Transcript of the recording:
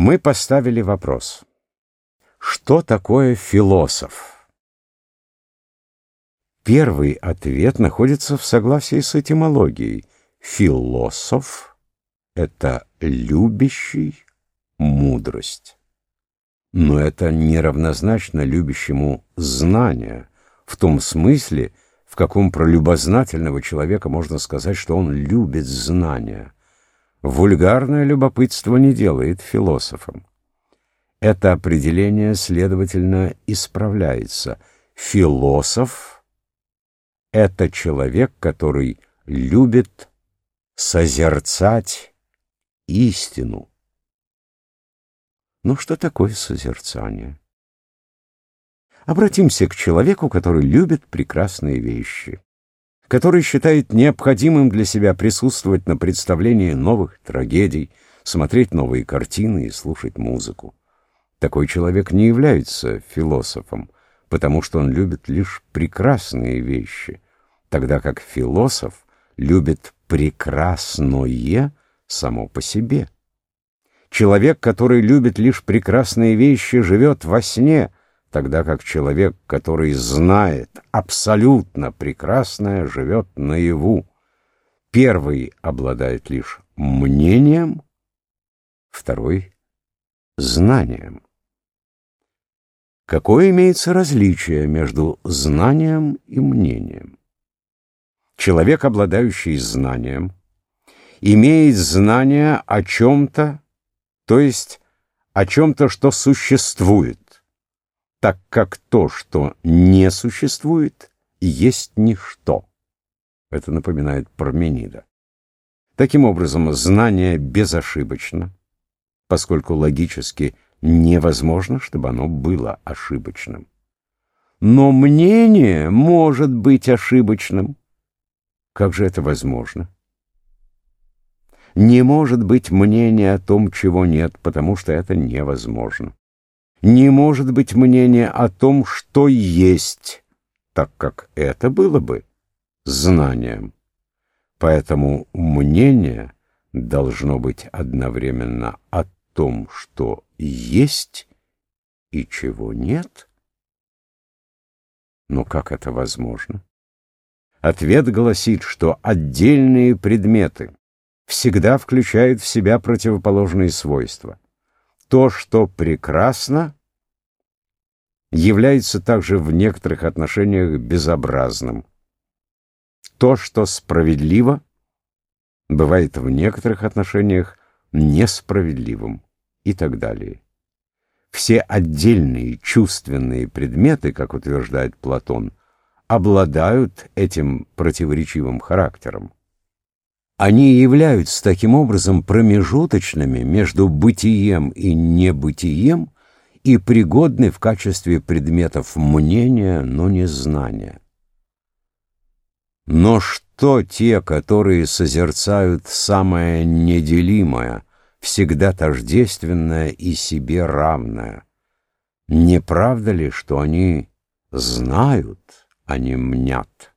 Мы поставили вопрос. Что такое философ? Первый ответ находится в согласии с этимологией. Философ — это любящий мудрость. Но это неравнозначно любящему знания, в том смысле, в каком про любознательного человека можно сказать, что он любит знания. Вульгарное любопытство не делает философом. Это определение, следовательно, исправляется. Философ — это человек, который любит созерцать истину. Но что такое созерцание? Обратимся к человеку, который любит прекрасные вещи который считает необходимым для себя присутствовать на представлении новых трагедий, смотреть новые картины и слушать музыку. Такой человек не является философом, потому что он любит лишь прекрасные вещи, тогда как философ любит прекрасное само по себе. Человек, который любит лишь прекрасные вещи, живет во сне — тогда как человек, который знает абсолютно прекрасное, живет наяву. Первый обладает лишь мнением, второй — знанием. Какое имеется различие между знанием и мнением? Человек, обладающий знанием, имеет знание о чем-то, то есть о чем-то, что существует так как то, что не существует, есть ничто. Это напоминает Парменида. Таким образом, знание безошибочно, поскольку логически невозможно, чтобы оно было ошибочным. Но мнение может быть ошибочным. Как же это возможно? Не может быть мнения о том, чего нет, потому что это невозможно не может быть мнения о том, что есть, так как это было бы знанием. Поэтому мнение должно быть одновременно о том, что есть и чего нет. Но как это возможно? Ответ гласит, что отдельные предметы всегда включают в себя противоположные свойства то, что прекрасно, является также в некоторых отношениях безобразным. То, что справедливо, бывает в некоторых отношениях несправедливым и так далее. Все отдельные чувственные предметы, как утверждает Платон, обладают этим противоречивым характером. Они являются таким образом промежуточными между бытием и небытием и пригодны в качестве предметов мнения, но не знания. Но что те, которые созерцают самое неделимое, всегда тождественное и себе равное? Не правда ли, что они знают, а не мнят?